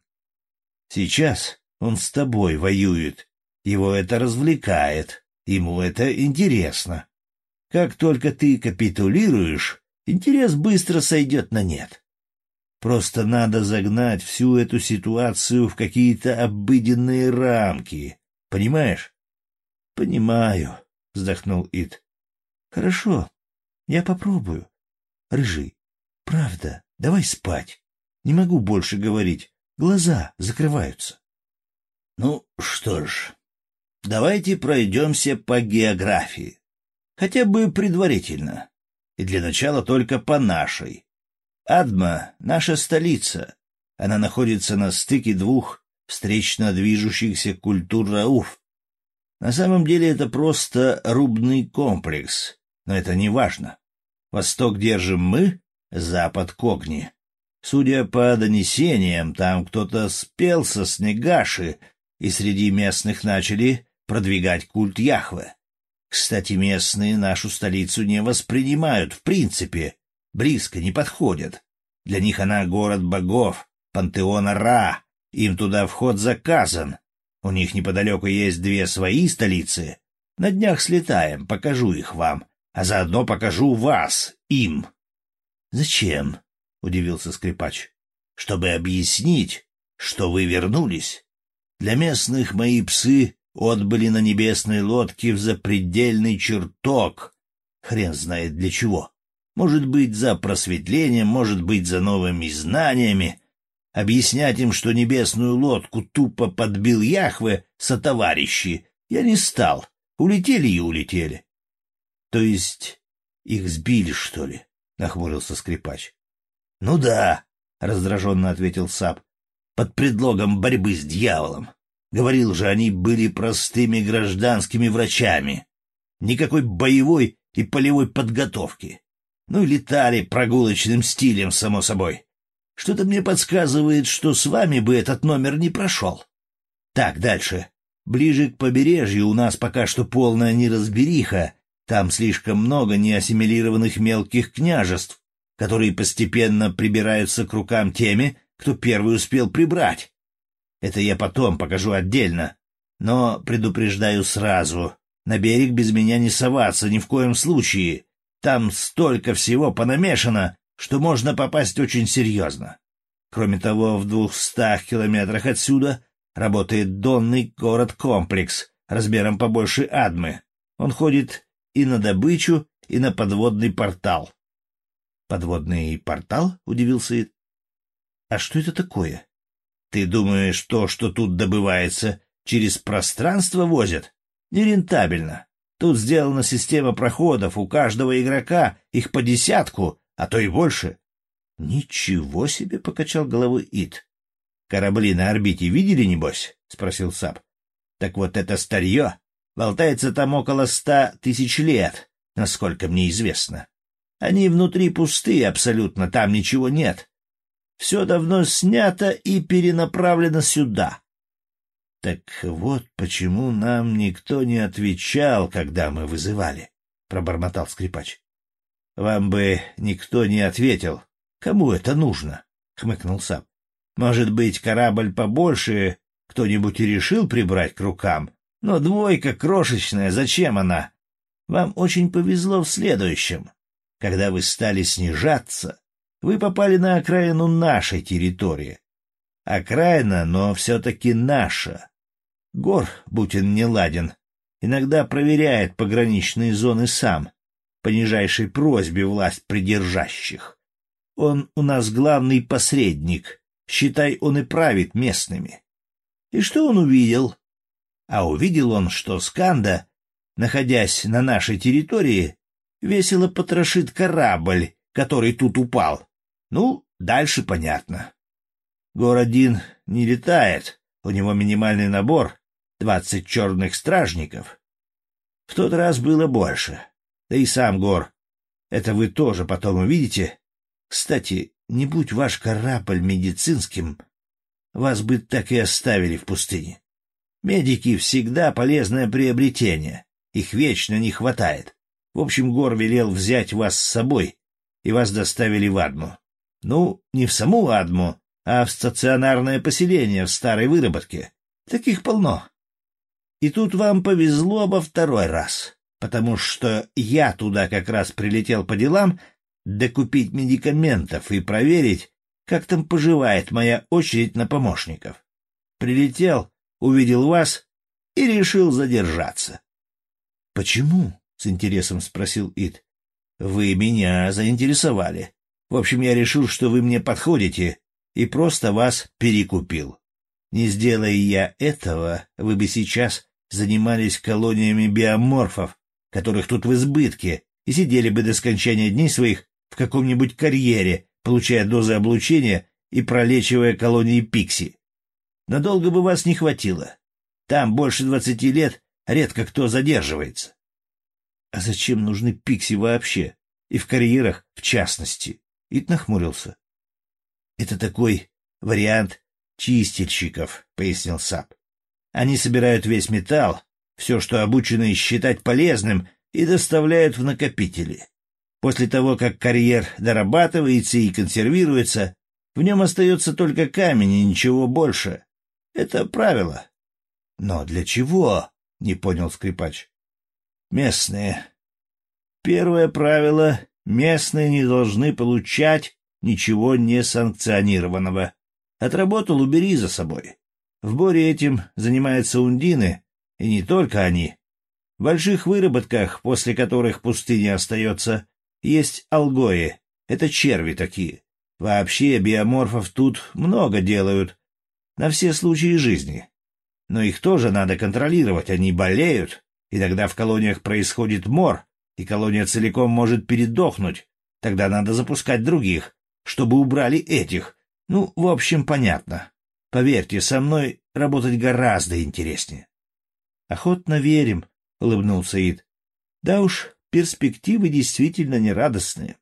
Сейчас он с тобой воюет, его это развлекает, ему это интересно. Как только ты капитулируешь, интерес быстро сойдет на нет. Просто надо загнать всю эту ситуацию в какие-то обыденные рамки, понимаешь? — Понимаю, — вздохнул Ит. — Хорошо. Я попробую. Рыжий, правда, давай спать. Не могу больше говорить. Глаза закрываются. Ну что ж, давайте пройдемся по географии. Хотя бы предварительно. И для начала только по нашей. Адма — наша столица. Она находится на стыке двух встречно движущихся культур Рауф. На самом деле это просто рубный комплекс, но это не важно. Восток держим мы, запад — Когни. Судя по донесениям, там кто-то спелся с Негаши, и среди местных начали продвигать культ Яхве. Кстати, местные нашу столицу не воспринимают в принципе, близко не подходят. Для них она город богов, пантеона Ра, им туда вход заказан. У них неподалеку есть две свои столицы. На днях слетаем, покажу их вам, а заодно покажу вас, им. — Зачем? — удивился скрипач. — Чтобы объяснить, что вы вернулись. Для местных мои псы отбыли на небесной лодке в запредельный чертог. Хрен знает для чего. Может быть, за просветлением, может быть, за новыми знаниями. Объяснять им, что небесную лодку тупо подбил Яхве сотоварищи, я не стал. Улетели и улетели. — То есть их сбили, что ли? — нахмурился скрипач. — Ну да, — раздраженно ответил Сап, — под предлогом борьбы с дьяволом. Говорил же, они были простыми гражданскими врачами. Никакой боевой и полевой подготовки. Ну и летали прогулочным стилем, само собой. Что-то мне подсказывает, что с вами бы этот номер не прошел. Так, дальше. Ближе к побережью у нас пока что полная неразбериха. Там слишком много неассимилированных мелких княжеств, которые постепенно прибираются к рукам теми, кто первый успел прибрать. Это я потом покажу отдельно. Но предупреждаю сразу. На берег без меня не соваться ни в коем случае. Там столько всего понамешано, что можно попасть очень серьезно. Кроме того, в двухстах километрах отсюда работает донный город-комплекс размером побольше Адмы. Он ходит и на добычу, и на подводный портал. «Подводный портал?» — удивился Ид. «А что это такое?» «Ты думаешь, то, что тут добывается, через пространство возят? Нерентабельно. Тут сделана система проходов, у каждого игрока их по десятку, а то и больше. — Ничего себе! — покачал головой Ит. — Корабли на орбите видели, небось? — спросил Сап. — Так вот это старье болтается там около ста тысяч лет, насколько мне известно. Они внутри пустые абсолютно, там ничего нет. Все давно снято и перенаправлено сюда. Так вот почему нам никто не отвечал, когда мы вызывали, — пробормотал скрипач. — Вам бы никто не ответил. Кому это нужно? — хмыкнул Сап. — Может быть, корабль побольше кто-нибудь и решил прибрать к рукам, но двойка крошечная, зачем она? Вам очень повезло в следующем. Когда вы стали снижаться, вы попали на окраину нашей территории. Окраина, но все-таки наша. Гор, будь он не ладен, иногда проверяет пограничные зоны сам, по нижайшей просьбе власть придержащих. Он у нас главный посредник, считай, он и правит местными. И что он увидел? А увидел он, что Сканда, находясь на нашей территории, весело потрошит корабль, который тут упал. Ну, дальше понятно. Городин не летает, у него минимальный набор — двадцать черных стражников. В тот раз было больше да и сам Гор. Это вы тоже потом увидите. Кстати, не будь ваш корабль медицинским, вас бы так и оставили в пустыне. Медики всегда полезное приобретение, их вечно не хватает. В общем, Гор велел взять вас с собой, и вас доставили в Адму. Ну, не в саму Адму, а в стационарное поселение в старой выработке. Таких полно. И тут вам повезло во второй раз потому что я туда как раз прилетел по делам докупить медикаментов и проверить, как там поживает моя очередь на помощников. Прилетел, увидел вас и решил задержаться. — Почему? — с интересом спросил Ит. — Вы меня заинтересовали. В общем, я решил, что вы мне подходите, и просто вас перекупил. Не сделая я этого, вы бы сейчас занимались колониями биоморфов, которых тут в избытке, и сидели бы до скончания дней своих в каком-нибудь карьере, получая дозы облучения и пролечивая колонии пикси. Надолго бы вас не хватило. Там больше двадцати лет редко кто задерживается. А зачем нужны пикси вообще? И в карьерах в частности? Ит нахмурился. Это такой вариант чистильщиков, пояснил Сап. Они собирают весь металл, все, что обучены считать полезным, и доставляют в накопители. После того, как карьер дорабатывается и консервируется, в нем остается только камень и ничего больше. Это правило. — Но для чего? — не понял скрипач. — Местные. Первое правило — местные не должны получать ничего несанкционированного. Отработал — убери за собой. В Боре этим занимаются ундины, и не только они. В больших выработках, после которых пустыня остается, есть алгои. Это черви такие. Вообще биоморфов тут много делают. На все случаи жизни. Но их тоже надо контролировать, они болеют. Иногда в колониях происходит мор, и колония целиком может передохнуть. Тогда надо запускать других, чтобы убрали этих. Ну, в общем, понятно. Поверьте, со мной работать гораздо интереснее. — Охотно верим, — улыбнулся Ид. — Да уж, перспективы действительно нерадостные.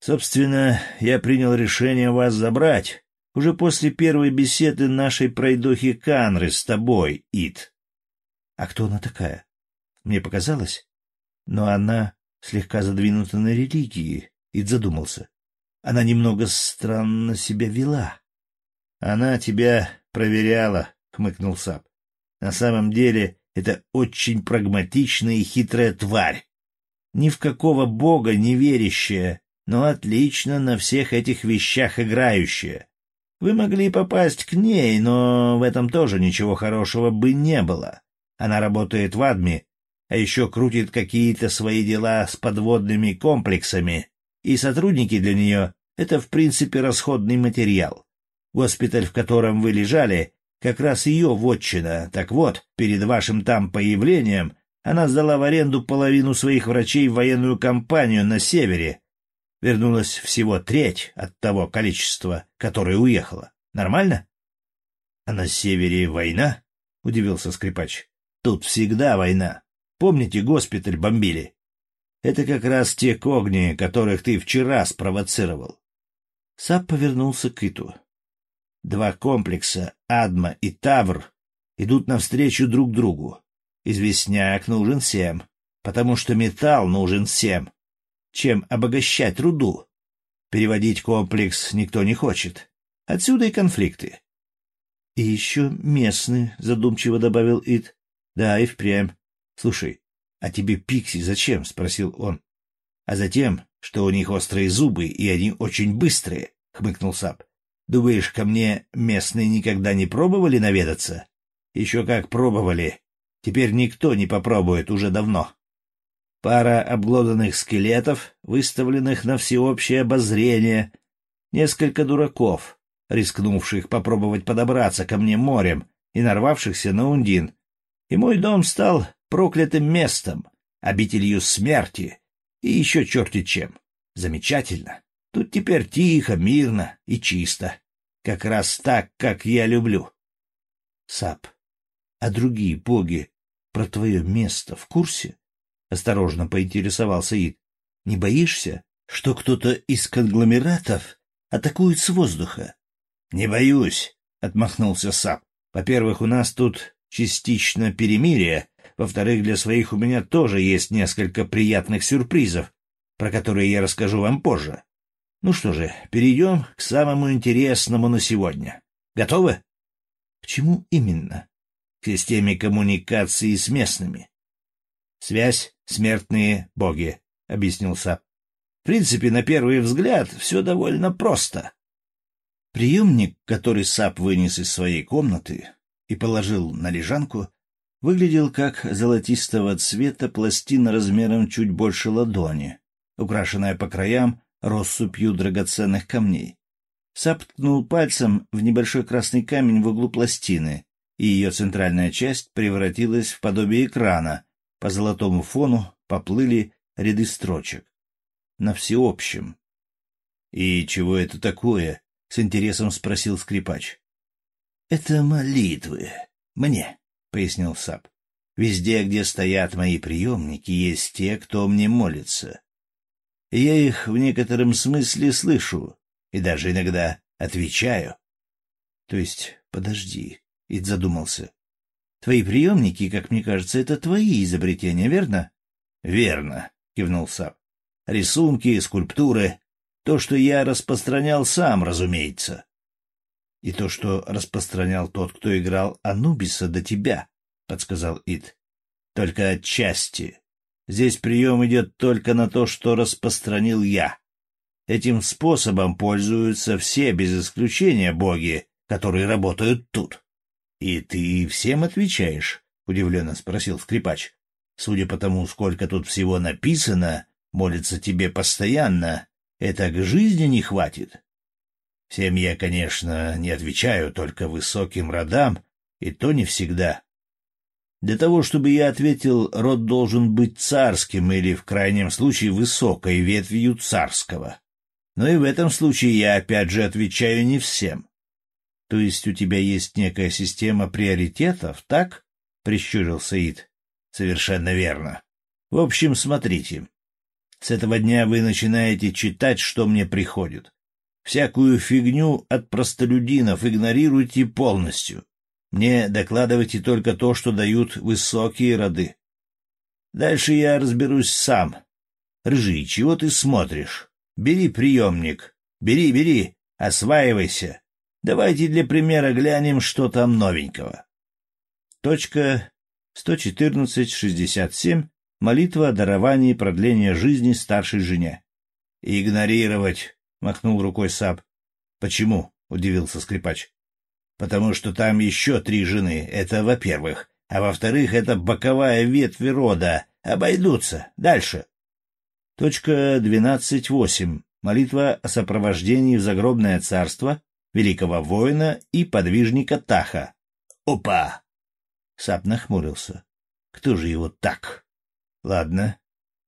Собственно, я принял решение вас забрать уже после первой беседы нашей пройдохи Канры с тобой, Ит. А кто она такая? Мне показалось. Но она слегка задвинута на религии, Ит задумался. Она немного странно себя вела. Она тебя проверяла, хмыкнул Сап. На самом деле это очень прагматичная и хитрая тварь ни в какого бога не верящая, но отлично на всех этих вещах играющая. Вы могли попасть к ней, но в этом тоже ничего хорошего бы не было. Она работает в Адме, а еще крутит какие-то свои дела с подводными комплексами, и сотрудники для нее — это, в принципе, расходный материал. Госпиталь, в котором вы лежали, как раз ее вотчина. Так вот, перед вашим там появлением она сдала в аренду половину своих врачей в военную компанию на севере. Вернулась всего треть от того количества, которое уехало. Нормально? — А на севере война? — удивился скрипач. — Тут всегда война. Помните, госпиталь бомбили? Это как раз те когни, которых ты вчера спровоцировал. Сап повернулся к Иту. Два комплекса, Адма и Тавр, идут навстречу друг другу. Известняк нужен всем, потому что металл нужен всем. Чем обогащать руду? Переводить комплекс никто не хочет. Отсюда и конфликты. — И еще местные, — задумчиво добавил Ид. — Да, и впрямь. Слушай, а тебе пикси зачем? — спросил он. — А затем, что у них острые зубы, и они очень быстрые, — хмыкнул Сап. — Думаешь, ко мне местные никогда не пробовали наведаться? — Еще как пробовали. Теперь никто не попробует уже давно. Пара обглоданных скелетов, выставленных на всеобщее обозрение, несколько дураков, рискнувших попробовать подобраться ко мне морем и нарвавшихся на ундин. И мой дом стал проклятым местом, обителью смерти и еще черти чем. Замечательно. Тут теперь тихо, мирно и чисто. Как раз так, как я люблю. Сап, а другие боги про твое место в курсе? — осторожно поинтересовался Ид. — Не боишься, что кто-то из конгломератов атакует с воздуха? — Не боюсь, — отмахнулся Сап. — Во-первых, у нас тут частично перемирие. Во-вторых, для своих у меня тоже есть несколько приятных сюрпризов, про которые я расскажу вам позже. Ну что же, перейдем к самому интересному на сегодня. Готовы? — К чему именно? к системе коммуникации с местными. «Связь — смертные боги», — объяснил Сап. «В принципе, на первый взгляд, все довольно просто». Приемник, который Сап вынес из своей комнаты и положил на лежанку, выглядел как золотистого цвета пластина размером чуть больше ладони. украшенная по краям россыпью драгоценных камней. Сап ткнул пальцем в небольшой красный камень в углу пластины, и ее центральная часть превратилась в подобие экрана. По золотому фону поплыли ряды строчек. На всеобщем. «И чего это такое?» — с интересом спросил скрипач. «Это молитвы. Мне», — пояснил Сап. «Везде, где стоят мои приемники, есть те, кто мне молится. И я их в некотором смысле слышу, и даже иногда отвечаю». «То есть, подожди», — Ид задумался. «Твои приемники, как мне кажется, это твои изобретения, верно?» «Верно», — кивнул Сап. «Рисунки, скульптуры — то, что я распространял сам, разумеется и то, что распространял тот, кто играл Анубиса до тебя, — подсказал Ид. — Только отчасти. Здесь прием идет только на то, что распространил я. Этим способом пользуются все, без исключения, боги, которые работают тут. — И ты всем отвечаешь? — удивленно спросил скрипач. — Судя по тому, сколько тут всего написано, молится тебе постоянно. Это к жизни не хватит. Всем я, конечно, не отвечаю, только высоким родам, и то не всегда. Для того, чтобы я ответил, род должен быть царским или, в крайнем случае, высокой ветвью царского. Но и в этом случае я опять же отвечаю не всем. То есть у тебя есть некая система приоритетов, так? — прищурился Ид. — Совершенно верно. В общем, смотрите. С этого дня вы начинаете читать, что мне приходит. Всякую фигню от простолюдинов игнорируйте полностью. Мне докладывайте только то, что дают высокие роды. Дальше я разберусь сам. Рыжий, чего ты смотришь? Бери приемник. Бери, бери, осваивайся. Давайте для примера глянем, что там новенького. Точка 114.67. Молитва о даровании продления жизни старшей жене. Игнорировать махнул рукой Саб. Почему? удивился скрипач. Потому что там еще три жены, это во-первых, а во-вторых, это боковая ветвь рода. Обойдутся. Дальше. Точка двенадцать восемь. Молитва о сопровождении в загробное царство великого воина и подвижника Таха. Опа! Сап нахмурился. Кто же его так? Ладно,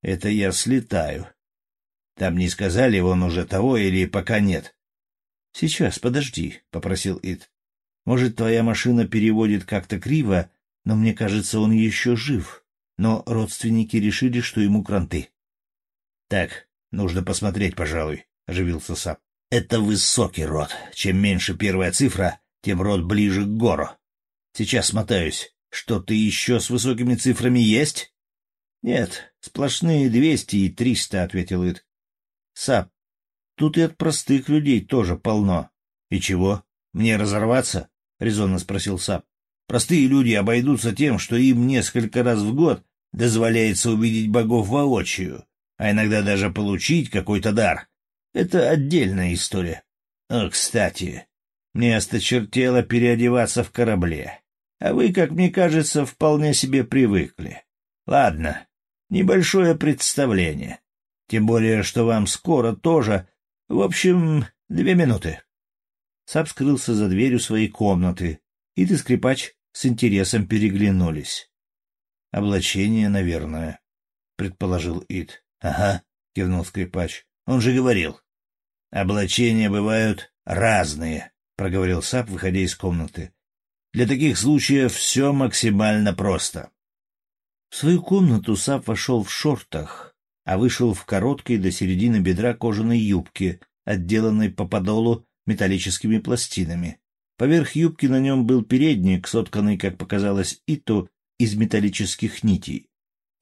это я слетаю. Там не сказали, он уже того или пока нет. — Сейчас, подожди, — попросил Ид. — Может, твоя машина переводит как-то криво, но мне кажется, он еще жив. Но родственники решили, что ему кранты. — Так, нужно посмотреть, пожалуй, — оживился Сап. — Это высокий род. Чем меньше первая цифра, тем род ближе к гору. Сейчас смотаюсь. Что-то еще с высокими цифрами есть? — Нет, сплошные двести и триста, — ответил Ид. Сап, тут и от простых людей тоже полно. — И чего? Мне разорваться? — резонно спросил Сап. — Простые люди обойдутся тем, что им несколько раз в год дозволяется увидеть богов воочию, а иногда даже получить какой-то дар. Это отдельная история. О, кстати, мне осточертело переодеваться в корабле. А вы, как мне кажется, вполне себе привыкли. Ладно, небольшое представление. Тем более, что вам скоро тоже. В общем, две минуты. Сап скрылся за дверью своей комнаты, и ты, скрипач, с интересом переглянулись. — Облачение, наверное, — предположил Ид. — Ага, — кивнул скрипач. — Он же говорил. — Облачения бывают разные, — проговорил Сап, выходя из комнаты. — Для таких случаев все максимально просто. В свою комнату Сап вошел в шортах, а вышел в короткой до середины бедра кожаной юбке, отделанной по подолу металлическими пластинами. Поверх юбки на нем был передник, сотканный, как показалось, Ито, из металлических нитей.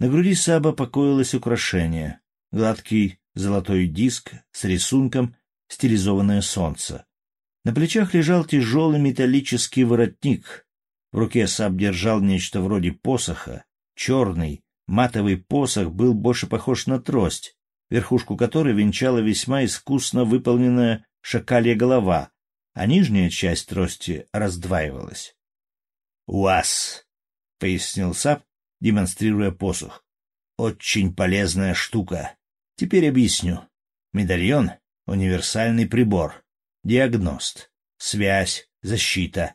На груди Саба покоилось украшение — гладкий золотой диск с рисунком «Стилизованное солнце». На плечах лежал тяжелый металлический воротник. В руке Саб держал нечто вроде посоха, черный, Матовый посох был больше похож на трость, верхушку которой венчала весьма искусно выполненная шакалья голова, а нижняя часть трости раздваивалась. «Уаз!» — пояснил Сап, демонстрируя посох. «Очень полезная штука. Теперь объясню. Медальон — универсальный прибор, диагност, связь, защита,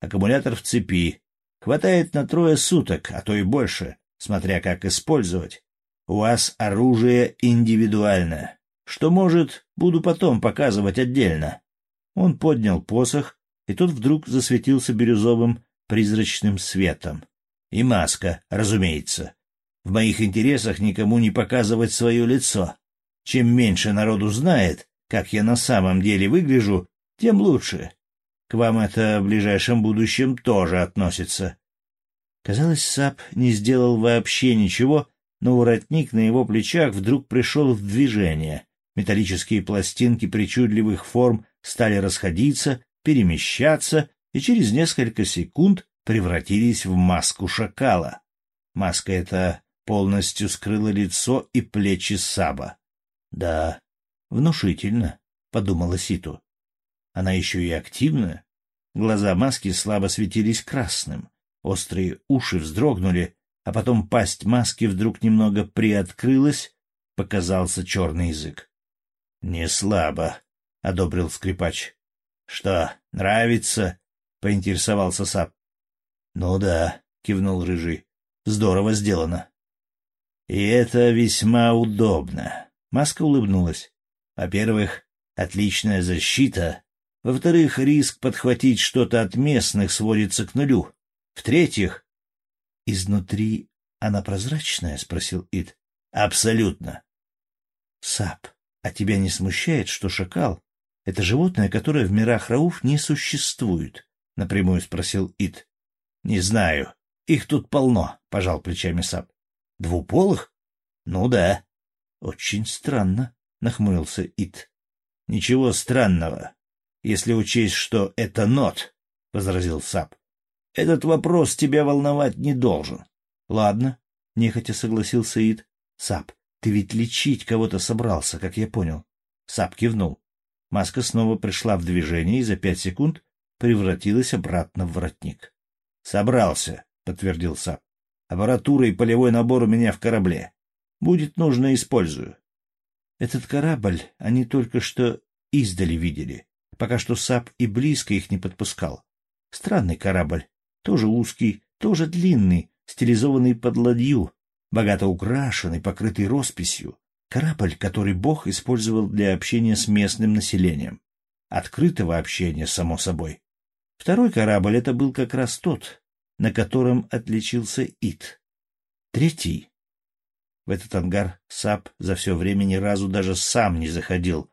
аккумулятор в цепи. Хватает на трое суток, а то и больше, смотря как использовать. У вас оружие индивидуальное. Что может, буду потом показывать отдельно. Он поднял посох, и тот вдруг засветился бирюзовым призрачным светом. И маска, разумеется. В моих интересах никому не показывать свое лицо. Чем меньше народу знает, как я на самом деле выгляжу, тем лучше. К вам это в ближайшем будущем тоже относится. Казалось, Сап не сделал вообще ничего, но воротник на его плечах вдруг пришел в движение. Металлические пластинки причудливых форм стали расходиться, перемещаться и через несколько секунд превратились в маску шакала. Маска эта полностью скрыла лицо и плечи Саба. Да, внушительно, — подумала Ситу. Она еще и активная. Глаза маски слабо светились красным, острые уши вздрогнули, а потом пасть маски вдруг немного приоткрылась, показался черный язык. — Не слабо, — одобрил скрипач. — Что, нравится? — поинтересовался Сап. — Ну да, — кивнул Рыжий. — Здорово сделано. — И это весьма удобно. Маска улыбнулась. Во-первых, отличная защита. Во-вторых, риск подхватить что-то от местных сводится к нулю. В-третьих... — Изнутри она прозрачная? — спросил Ид. — Абсолютно. — Сап, а тебя не смущает, что шакал — это животное, которое в мирах Рауф не существует? — напрямую спросил Ид. — Не знаю. Их тут полно, — пожал плечами Сап. — Двуполых? — Ну да. Очень странно, нахмурился Ит. Ничего странного, если учесть, что это нот, возразил Сап. Этот вопрос тебя волновать не должен. Ладно, нехотя согласился Ит. Сап, ты ведь лечить кого-то собрался, как я понял. Сап кивнул. Маска снова пришла в движение и за пять секунд превратилась обратно в воротник. «Собрался», — подтвердил Сап. «Аппаратура и полевой набор у меня в корабле. Будет нужно, использую. Этот корабль они только что издали видели, пока что САП и близко их не подпускал. Странный корабль, тоже узкий, тоже длинный, стилизованный под ладью, богато украшенный, покрытый росписью. Корабль, который Бог использовал для общения с местным населением. Открытого общения, само собой. Второй корабль — это был как раз тот, на котором отличился Ит. Третий в этот ангар САП за все время ни разу даже сам не заходил,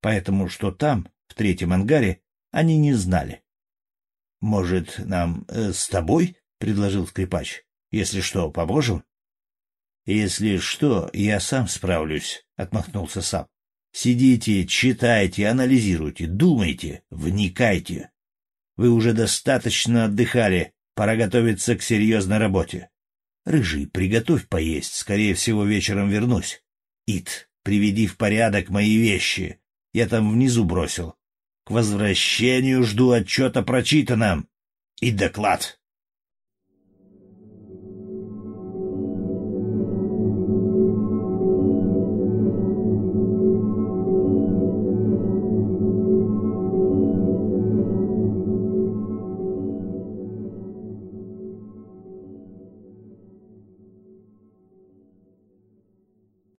поэтому что там, в третьем ангаре, они не знали. — Может, нам э, с тобой? — предложил скрипач. — Если что, поможем? — Если что, я сам справлюсь, — отмахнулся САП. — Сидите, читайте, анализируйте, думайте, вникайте. Вы уже достаточно отдыхали, пора готовиться к серьезной работе. Рыжий, приготовь поесть, скорее всего, вечером вернусь. Ит, приведи в порядок мои вещи. Я там внизу бросил. К возвращению жду отчета прочитанном. И доклад.